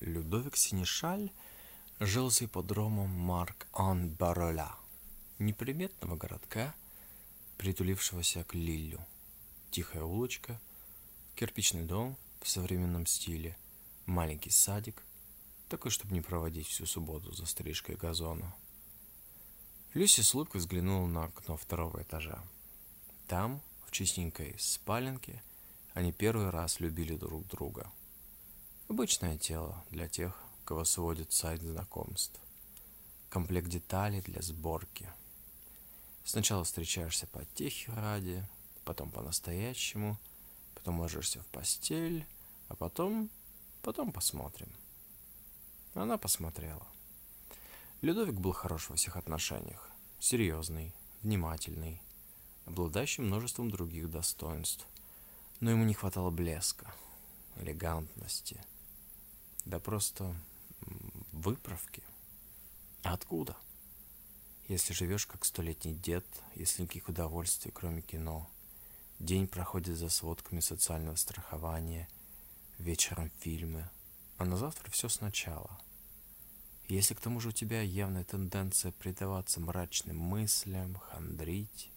Людовик Синишаль жил с ипподромом Марк-Ан Бароля, неприметного городка, притулившегося к Лиллю. Тихая улочка, кирпичный дом в современном стиле, маленький садик, такой, чтобы не проводить всю субботу за стрижкой газона. Люси с улыбкой взглянула на окно второго этажа. Там, в чистенькой спаленке, они первый раз любили друг друга – Обычное тело для тех, кого сводит сайт знакомств. Комплект деталей для сборки. Сначала встречаешься по техе ради, потом по-настоящему, потом ложишься в постель, а потом... потом посмотрим. Она посмотрела. Людовик был хорош во всех отношениях. Серьезный, внимательный, обладающий множеством других достоинств. Но ему не хватало блеска, элегантности – да просто выправки. Откуда? Если живешь как столетний дед, если никаких удовольствий, кроме кино, день проходит за сводками социального страхования, вечером фильмы, а на завтра все сначала. если к тому же у тебя явная тенденция предаваться мрачным мыслям, хандрить...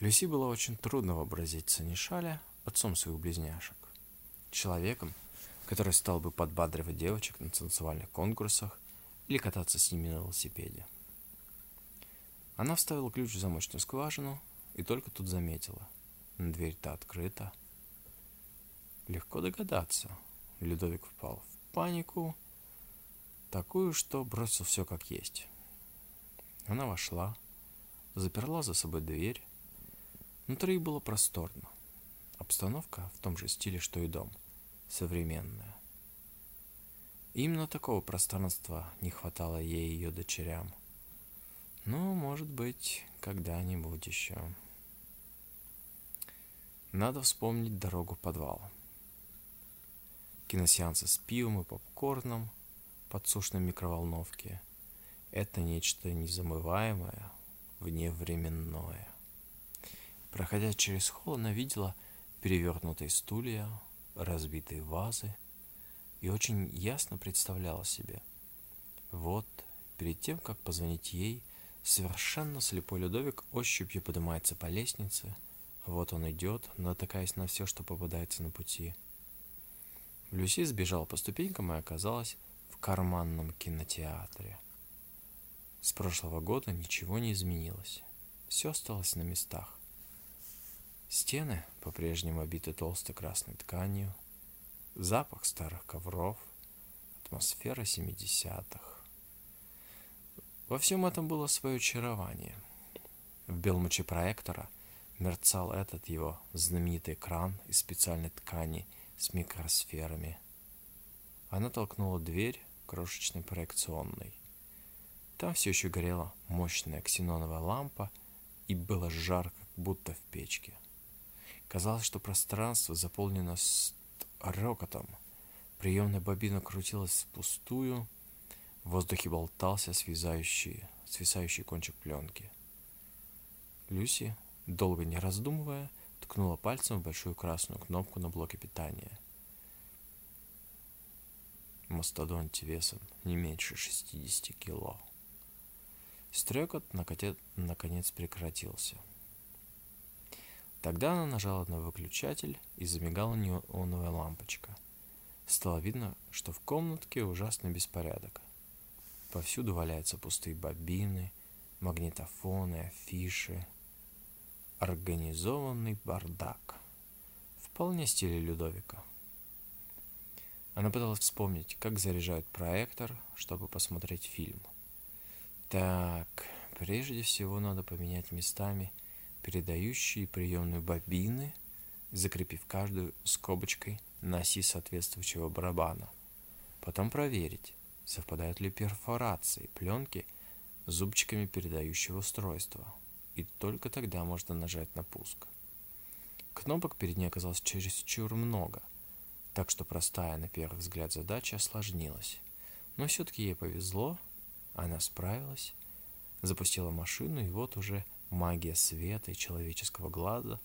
Люси было очень трудно вообразить Санишаля отцом своих близняшек. Человеком, который стал бы подбадривать девочек на танцевальных конкурсах или кататься с ними на велосипеде. Она вставила ключ в замочную скважину и только тут заметила. Дверь-то открыта. Легко догадаться. Людовик впал в панику, такую, что бросил все как есть. Она вошла, заперла за собой дверь. Внутри было просторно. Обстановка в том же стиле, что и дом – современная. Именно такого пространства не хватало ей и ее дочерям. Ну, может быть, когда-нибудь еще. Надо вспомнить дорогу в подвал. Киносеансы с пивом и попкорном, подсушенной микроволновке – это нечто незамываемое, вневременное. Проходя через холл, она видела перевернутые стулья, разбитые вазы и очень ясно представляла себе. Вот, перед тем, как позвонить ей, совершенно слепой Людовик ощупью поднимается по лестнице. Вот он идет, натыкаясь на все, что попадается на пути. Люси сбежала по ступенькам и оказалась в карманном кинотеатре. С прошлого года ничего не изменилось. Все осталось на местах. Стены по-прежнему обиты толстой красной тканью, запах старых ковров, атмосфера 70-х. Во всем этом было свое очарование. В белом луче проектора мерцал этот его знаменитый экран из специальной ткани с микросферами. Она толкнула дверь крошечной проекционной. Там все еще горела мощная ксеноновая лампа, и было жарко, как будто в печке. Казалось, что пространство заполнено рокотом. Приемная бобина крутилась впустую, в воздухе болтался связающий, свисающий кончик пленки. Люси, долго не раздумывая, ткнула пальцем в большую красную кнопку на блоке питания. Мастодонте весом не меньше 60 кило. Стрекот наконец прекратился. Тогда она нажала на выключатель и замигала неоновая лампочка. Стало видно, что в комнатке ужасный беспорядок. Повсюду валяются пустые бобины, магнитофоны, афиши. Организованный бардак. Вполне стиле Людовика. Она пыталась вспомнить, как заряжают проектор, чтобы посмотреть фильм. Так, прежде всего надо поменять местами – передающие приемную бобины, закрепив каждую скобочкой на оси соответствующего барабана. Потом проверить, совпадают ли перфорации пленки с зубчиками передающего устройства. И только тогда можно нажать на пуск. Кнопок перед ней оказалось чересчур много, так что простая на первый взгляд задача осложнилась. Но все-таки ей повезло, она справилась, запустила машину и вот уже Магия света и человеческого глаза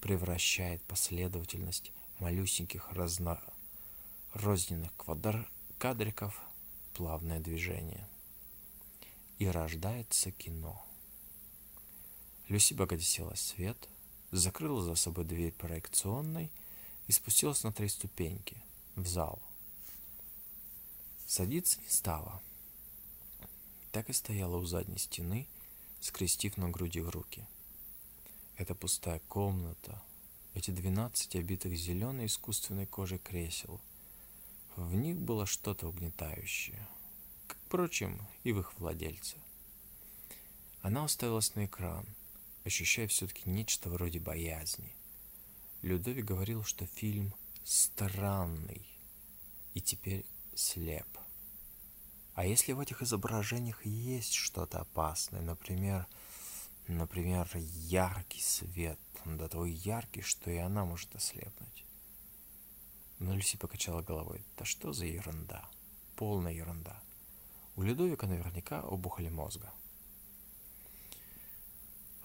превращает последовательность малюсеньких разно... розненных квадр... кадриков в плавное движение. И рождается кино. Люси погасила свет, закрыла за собой дверь проекционной и спустилась на три ступеньки в зал. Садиться не стала. Так и стояла у задней стены, скрестив на груди руки. Эта пустая комната, эти двенадцать обитых зеленой искусственной кожей кресел, в них было что-то угнетающее, как, впрочем, и в их владельце. Она уставилась на экран, ощущая все-таки нечто вроде боязни. Людовик говорил, что фильм странный и теперь слеп. А если в этих изображениях есть что-то опасное, например, например, яркий свет, да такой яркий, что и она может ослепнуть. Но Люси покачала головой. Да что за ерунда? Полная ерунда. У Людовика наверняка опухоли мозга.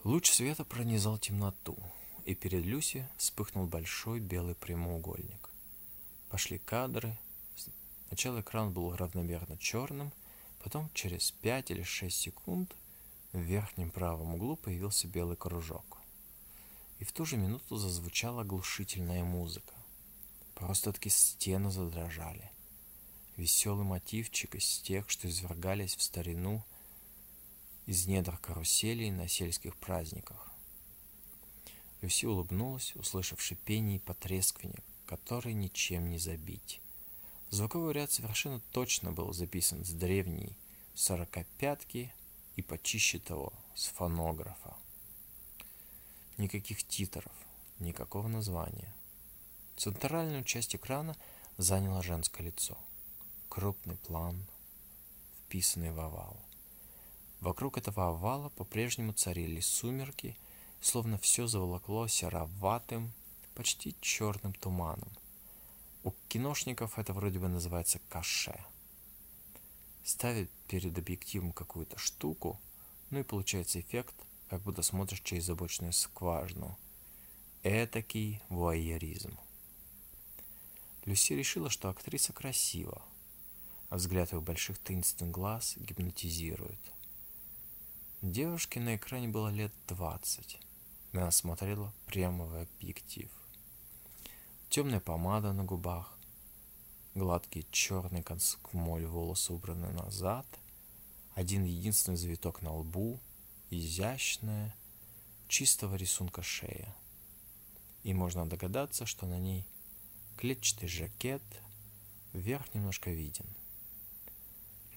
Луч света пронизал темноту, и перед Люси вспыхнул большой белый прямоугольник. Пошли кадры. Сначала экран был равномерно черным, потом через 5 или 6 секунд в верхнем правом углу появился белый кружок. И в ту же минуту зазвучала оглушительная музыка. Просто-таки стены задрожали. Веселый мотивчик из тех, что извергались в старину из недр каруселей на сельских праздниках. Люси улыбнулась, услышав шипение и потрескивание, которые ничем не забить. Звуковой ряд совершенно точно был записан с древней сорокопятки и почище того, с фонографа. Никаких титров, никакого названия. Центральную часть экрана заняло женское лицо. Крупный план, вписанный в овал. Вокруг этого овала по-прежнему царили сумерки, словно все заволокло сероватым, почти черным туманом. У киношников это вроде бы называется каше. Ставят перед объективом какую-то штуку, ну и получается эффект, как будто смотришь через забочную скважину. Этакий вуайеризм. Люси решила, что актриса красива, а взгляд ее больших таинственных глаз гипнотизирует. Девушке на экране было лет двадцать. Она смотрела прямо в объектив. Темная помада на губах, гладкий черный конскмоль волосы убраны назад, один единственный завиток на лбу, изящная, чистого рисунка шея. И можно догадаться, что на ней клетчатый жакет, вверх немножко виден.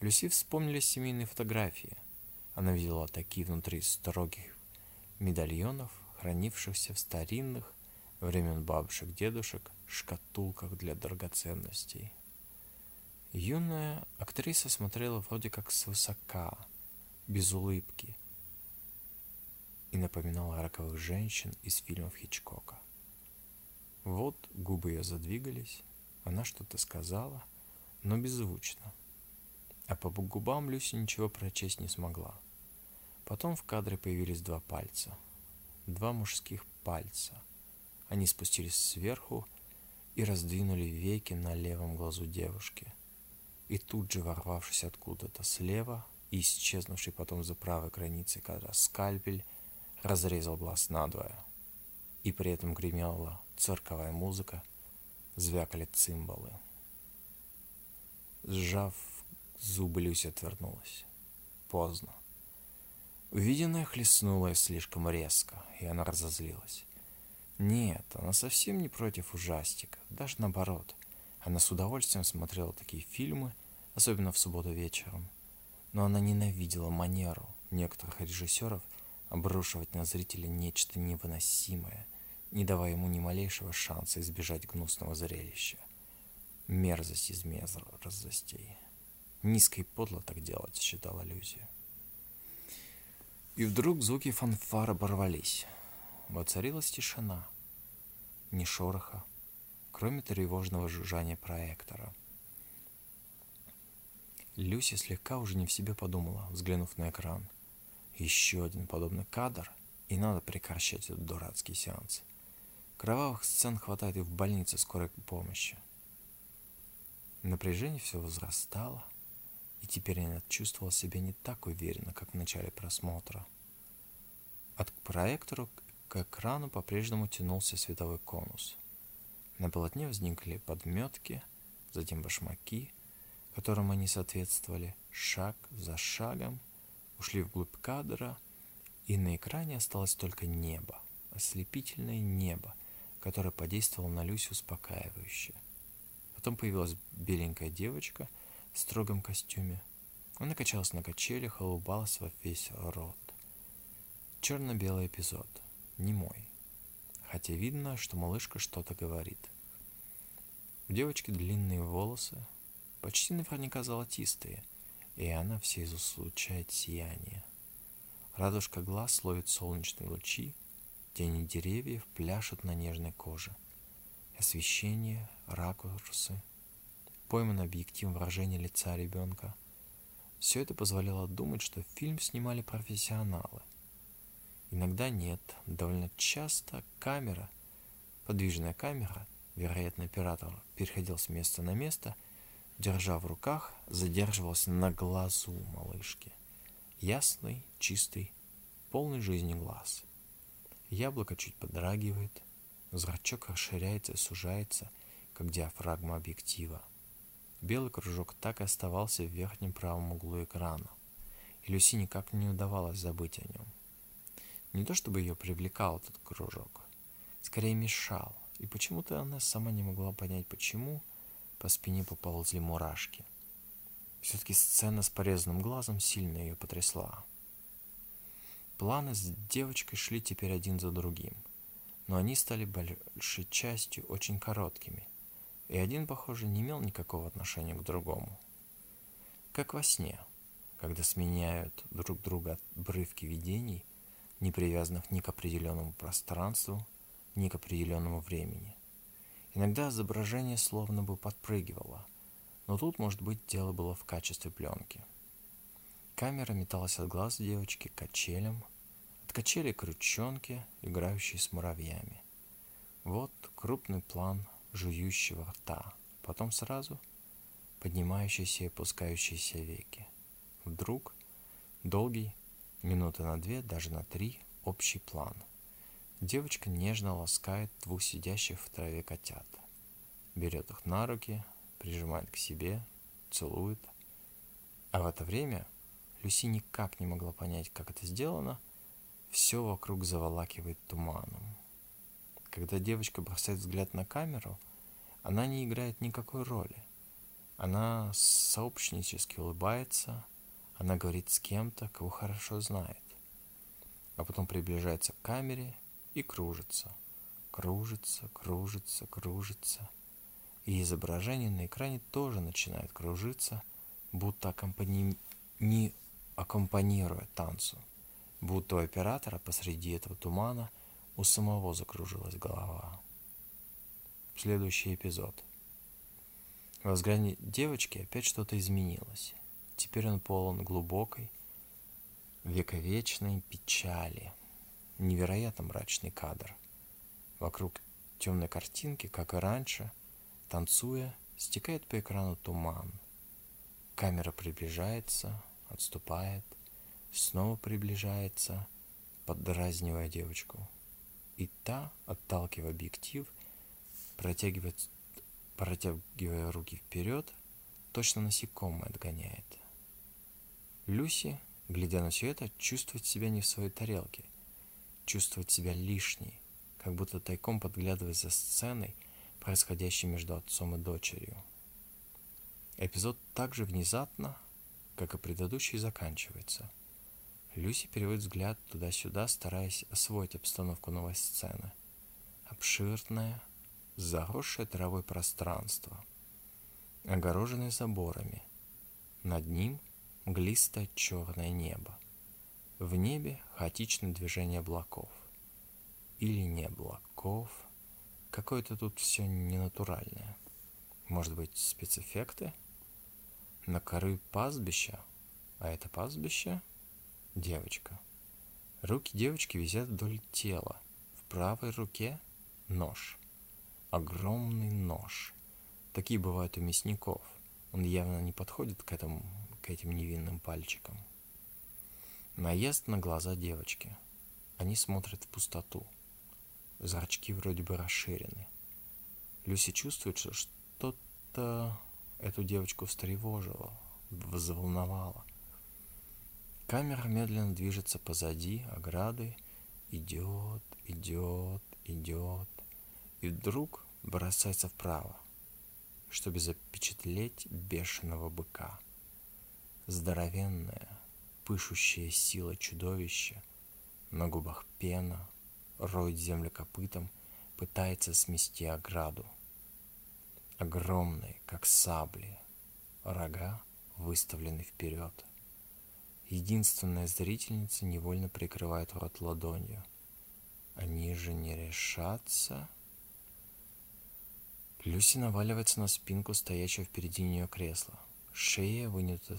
Люси вспомнили семейные фотографии – она видела такие внутри строгих медальонов, хранившихся в старинных времен бабушек-дедушек шкатулках для драгоценностей. Юная актриса смотрела вроде как свысока, без улыбки, и напоминала роковых женщин из фильмов Хичкока. Вот губы ее задвигались, она что-то сказала, но беззвучно. А по губам Люси ничего прочесть не смогла. Потом в кадре появились два пальца. Два мужских пальца. Они спустились сверху и раздвинули веки на левом глазу девушки. И тут же, ворвавшись откуда-то слева и исчезнувший потом за правой границей кадра скальпель, разрезал глаз надвое. И при этом гремела цирковая музыка, звякали цимбалы. Сжав зубы, Люся отвернулась. Поздно. Увиденное хлестнуло слишком резко, и она разозлилась. Нет, она совсем не против ужастика, даже наоборот. Она с удовольствием смотрела такие фильмы, особенно в субботу вечером. Но она ненавидела манеру некоторых режиссеров обрушивать на зрителя нечто невыносимое, не давая ему ни малейшего шанса избежать гнусного зрелища. Мерзость из мерзостей. Низко и подло так делать, считала Люзия. И вдруг звуки фанфар оборвались. Воцарилась тишина. Ни шороха, кроме тревожного жужжания проектора. Люси слегка уже не в себе подумала, взглянув на экран. Еще один подобный кадр, и надо прекращать этот дурацкий сеанс. Кровавых сцен хватает и в больнице скорой помощи. Напряжение все возрастало, и теперь она чувствовала себя не так уверенно, как в начале просмотра. От проектора к экрану по-прежнему тянулся световой конус. На полотне возникли подметки, затем башмаки, которым они соответствовали, шаг за шагом, ушли вглубь кадра, и на экране осталось только небо, ослепительное небо, которое подействовало на Люсю успокаивающе. Потом появилась беленькая девочка в строгом костюме. Она качалась на качелях и улыбалась во весь рот. Черно-белый эпизод, не мой. Хотя видно, что малышка что-то говорит. У девочки длинные волосы, почти наверняка золотистые, и она все излучает сияние. Радужка глаз ловит солнечные лучи, тени деревьев пляшут на нежной коже. Освещение, ракурсы, пойман объектив выражения лица ребенка. Все это позволяло думать, что фильм снимали профессионалы. Иногда нет, довольно часто камера, подвижная камера, вероятно оператор переходил с места на место, держа в руках, задерживался на глазу малышки. Ясный, чистый, полный жизни глаз. Яблоко чуть подрагивает, зрачок расширяется и сужается, как диафрагма объектива. Белый кружок так и оставался в верхнем правом углу экрана, и Люси никак не удавалось забыть о нем. Не то чтобы ее привлекал этот кружок, скорее мешал, и почему-то она сама не могла понять, почему по спине поползли мурашки. Все-таки сцена с порезанным глазом сильно ее потрясла. Планы с девочкой шли теперь один за другим, но они стали большей частью очень короткими – и один, похоже, не имел никакого отношения к другому. Как во сне, когда сменяют друг друга обрывки видений, не привязанных ни к определенному пространству, ни к определенному времени. Иногда изображение словно бы подпрыгивало, но тут, может быть, дело было в качестве пленки. Камера металась от глаз девочки к качелям, от качелей к ручонке, играющей с муравьями. Вот крупный план жующего рта, потом сразу поднимающиеся и опускающиеся веки. Вдруг долгий, минуты на две, даже на три, общий план. Девочка нежно ласкает двух сидящих в траве котят. Берет их на руки, прижимает к себе, целует. А в это время Люси никак не могла понять, как это сделано. Все вокруг заволакивает туманом. Когда девочка бросает взгляд на камеру, она не играет никакой роли. Она сообщнически улыбается, она говорит с кем-то, кого хорошо знает. А потом приближается к камере и кружится. Кружится, кружится, кружится. И изображение на экране тоже начинает кружиться, будто аккомпани... не аккомпанируя танцу. Будто у оператора посреди этого тумана у самого закружилась голова следующий эпизод. В взгляде девочки опять что-то изменилось. Теперь он полон глубокой, вековечной печали. Невероятно мрачный кадр. Вокруг темной картинки, как и раньше, танцуя, стекает по экрану туман. Камера приближается, отступает, снова приближается, поддразнивая девочку. И та, отталкивая объектив, протягивает, протягивая руки вперед, точно насекомое отгоняет. Люси, глядя на все это, чувствует себя не в своей тарелке, чувствует себя лишней, как будто тайком подглядывая за сценой, происходящей между отцом и дочерью. Эпизод так же внезапно, как и предыдущий, заканчивается. Люси переводит взгляд туда-сюда, стараясь освоить обстановку новой сцены. Обширная, заросшее травой пространство, огороженное заборами. Над ним мглистое черное небо. В небе хаотичное движение облаков. Или не облаков. Какое-то тут все ненатуральное. Может быть, спецэффекты? На коры пастбища. А это пастбище? Девочка. Руки девочки висят вдоль тела. В правой руке нож огромный нож, Такие бывают у мясников. Он явно не подходит к, этому, этим невинным пальчикам. Наезд на глаза девочки. Они смотрят в пустоту. Зрачки вроде бы расширены. Люси чувствует, что что-то эту девочку встревожило, взволновало. Камера медленно движется позади ограды, идет, идет, идет, и вдруг бросается вправо, чтобы запечатлеть бешеного быка. Здоровенное, пышущее сила чудовище, на губах пена, роет землю копытом, пытается смести ограду. Огромные, как сабли, рога выставлены вперед. Единственная зрительница невольно прикрывает рот ладонью. Они же не решатся. Люси наваливается на спинку стоящего впереди нее кресла. Шея вынята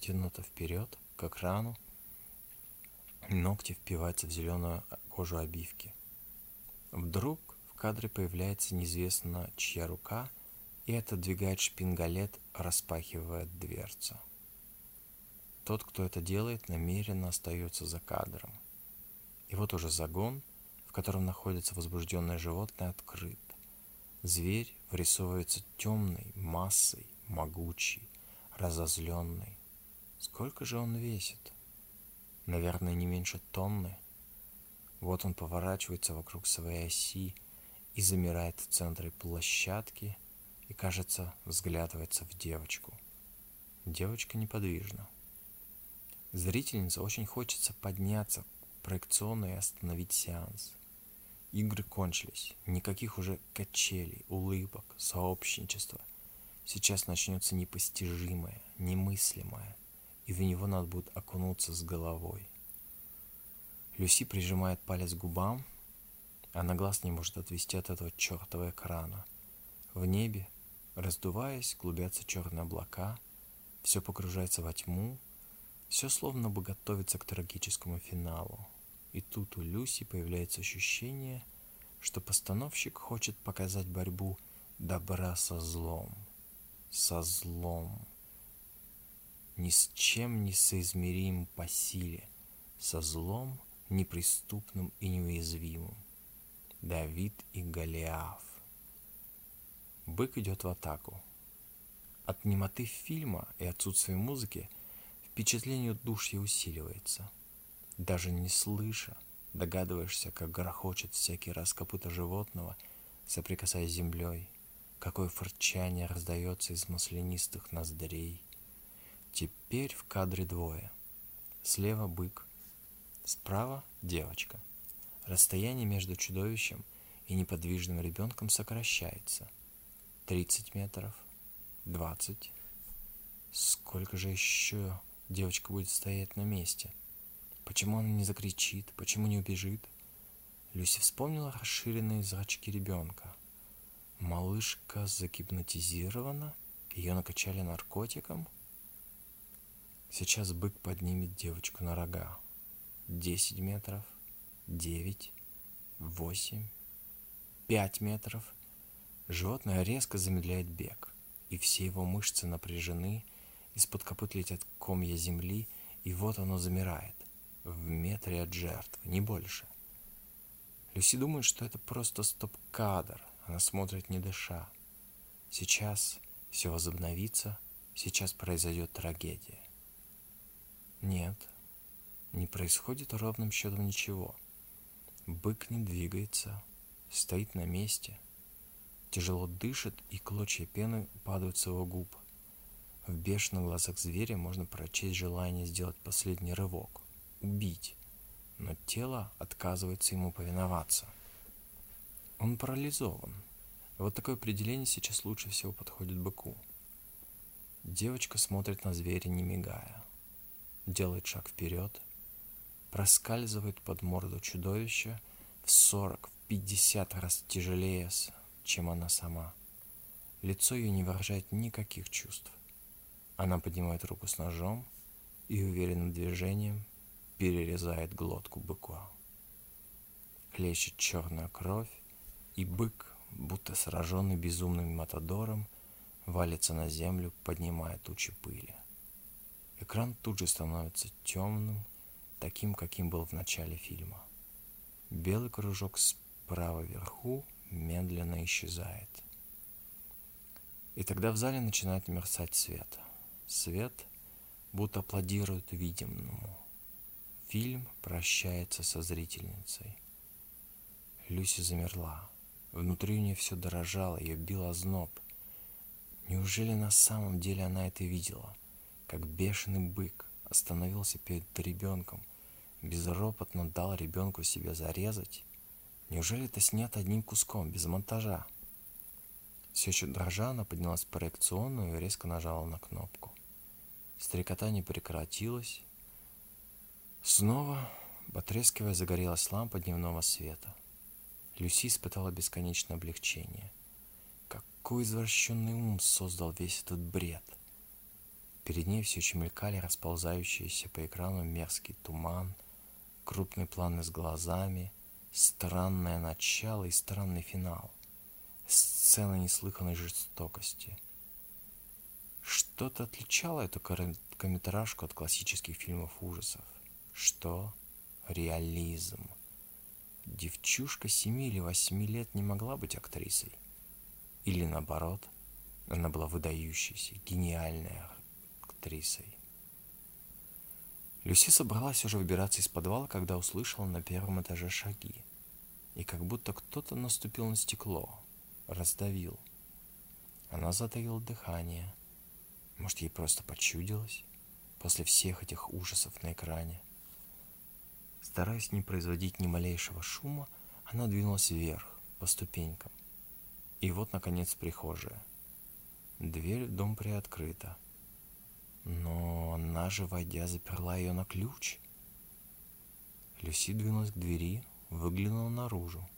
тянута вперед, как рану, ногти впиваются в зеленую кожу обивки. Вдруг в кадре появляется неизвестно чья рука и отодвигает шпингалет, распахивая дверцу. Тот, кто это делает, намеренно остается за кадром. И вот уже загон, в котором находится возбужденное животное, открыт. Зверь вырисовывается темной массой, могучий, разозленный. Сколько же он весит? Наверное, не меньше тонны. Вот он поворачивается вокруг своей оси и замирает в центре площадки и, кажется, взглядывается в девочку. Девочка неподвижна. Зрительнице очень хочется подняться проекционно и остановить сеанс. Игры кончились. Никаких уже качелей, улыбок, сообщничества. Сейчас начнется непостижимое, немыслимое – и в него надо будет окунуться с головой. Люси прижимает палец к губам, она глаз не может отвести от этого чертова экрана. В небе, раздуваясь, клубятся черные облака, все погружается во тьму, все словно бы готовится к трагическому финалу. И тут у Люси появляется ощущение, что постановщик хочет показать борьбу добра со злом. Со злом ни с чем не соизмерим по силе, со злом неприступным и неуязвимым. Давид и Голиаф. Бык идет в атаку. От немоты фильма и отсутствия музыки впечатление душья усиливается. Даже не слыша, догадываешься, как грохочет всякий раз копыта животного, соприкасаясь с землей, какое фырчание раздается из маслянистых ноздрей, Теперь в кадре двое. Слева бык, справа девочка. Расстояние между чудовищем и неподвижным ребенком сокращается. 30 метров, 20. Сколько же еще девочка будет стоять на месте? Почему она не закричит? Почему не убежит? Люси вспомнила расширенные зрачки ребенка. Малышка загипнотизирована? Ее накачали наркотиком? Сейчас бык поднимет девочку на рога. Десять метров, девять, восемь, пять метров. Животное резко замедляет бег, и все его мышцы напряжены, из-под копыт летят комья земли, и вот оно замирает, в метре от жертвы, не больше. Люси думает, что это просто стоп-кадр, она смотрит не дыша. Сейчас все возобновится, сейчас произойдет трагедия. Нет, не происходит ровным счетом ничего. Бык не двигается, стоит на месте, тяжело дышит, и клочья пены падают с его губ. В бешеных глазах зверя можно прочесть желание сделать последний рывок, убить, но тело отказывается ему повиноваться. Он парализован. Вот такое определение сейчас лучше всего подходит быку. Девочка смотрит на зверя, не мигая делает шаг вперед, проскальзывает под морду чудовища в 40, в 50 раз тяжелее, чем она сама. Лицо ее не выражает никаких чувств. Она поднимает руку с ножом и уверенным движением перерезает глотку быка. Хлещет черная кровь, и бык, будто сраженный безумным матадором, валится на землю, поднимая тучи пыли. Экран тут же становится темным, таким, каким был в начале фильма. Белый кружок справа вверху медленно исчезает. И тогда в зале начинает мерцать свет. Свет будто аплодирует видимому. Фильм прощается со зрительницей. Люси замерла. Внутри у нее все дорожало, ее бил озноб. Неужели на самом деле она это видела? Как бешеный бык остановился перед ребенком, безропотно дал ребенку себя зарезать? Неужели это снято одним куском, без монтажа? Все еще дрожа, она поднялась в проекционную и резко нажала на кнопку. Стрекотание прекратилось. Снова, потрескивая, загорелась лампа дневного света. Люси испытала бесконечное облегчение. Какой извращенный ум создал весь этот бред? Перед ней все еще мелькали расползающиеся по экрану мерзкий туман, крупный планы с глазами, странное начало и странный финал. Сцена неслыханной жестокости. Что-то отличало эту короткометражку от классических фильмов ужасов. Что? Реализм. Девчушка семи или восьми лет не могла быть актрисой. Или наоборот, она была выдающейся, гениальной актрисой. Люси собралась уже выбираться из подвала, когда услышала на первом этаже шаги. И как будто кто-то наступил на стекло, раздавил. Она затаила дыхание. Может, ей просто почудилось после всех этих ужасов на экране. Стараясь не производить ни малейшего шума, она двинулась вверх, по ступенькам. И вот, наконец, прихожая. Дверь в дом приоткрыта. Но она же, войдя, заперла ее на ключ. Люси двинулась к двери, выглянула наружу.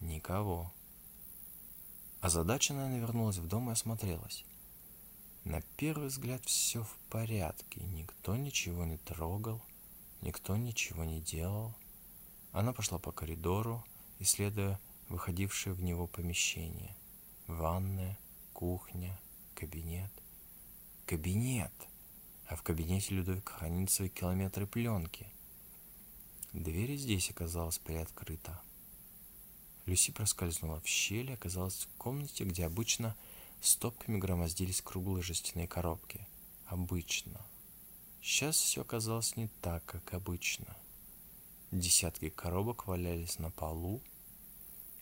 Никого. А задача, наверное, вернулась в дом и осмотрелась. На первый взгляд все в порядке, никто ничего не трогал, никто ничего не делал. Она пошла по коридору, исследуя выходившее в него помещение. Ванная, кухня, кабинет. Кабинет! А в кабинете Людовик хранит свои километры пленки. Дверь здесь оказалась приоткрыта. Люси проскользнула в щель и оказалась в комнате, где обычно стопками громоздились круглые жестяные коробки. Обычно. Сейчас все оказалось не так, как обычно. Десятки коробок валялись на полу.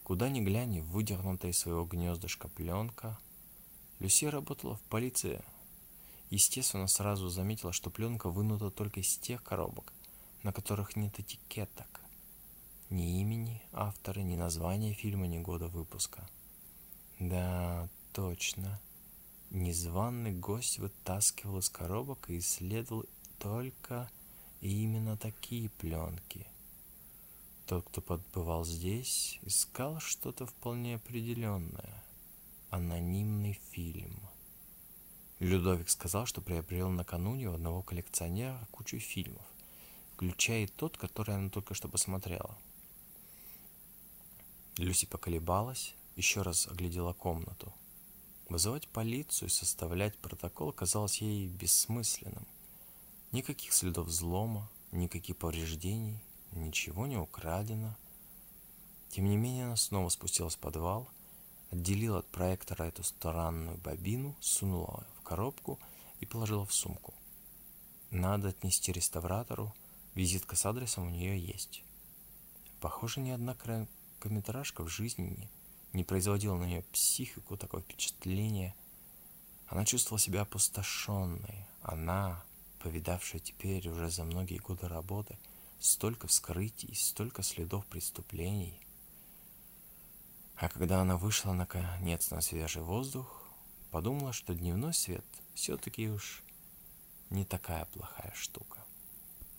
Куда ни глянь, выдернутая из своего гнездышка пленка. Люси работала в полиции. Естественно, сразу заметила, что пленка вынута только из тех коробок, на которых нет этикеток. Ни имени автора, ни названия фильма, ни года выпуска. Да, точно. Незваный гость вытаскивал из коробок и исследовал только именно такие пленки. Тот, кто подбывал здесь, искал что-то вполне определенное. Анонимный фильм. Людовик сказал, что приобрел накануне у одного коллекционера кучу фильмов, включая и тот, который она только что посмотрела. Люси поколебалась, еще раз оглядела комнату. Вызывать полицию и составлять протокол казалось ей бессмысленным. Никаких следов взлома, никаких повреждений, ничего не украдено. Тем не менее, она снова спустилась в подвал, отделила от проектора эту странную бобину, сунула коробку и положила в сумку. Надо отнести реставратору, визитка с адресом у нее есть. Похоже, ни одна короткометражка в жизни не производило на нее психику такое впечатление. Она чувствовала себя опустошенной. Она, повидавшая теперь уже за многие годы работы, столько вскрытий, столько следов преступлений. А когда она вышла наконец на свежий воздух, подумала, что дневной свет все-таки уж не такая плохая штука.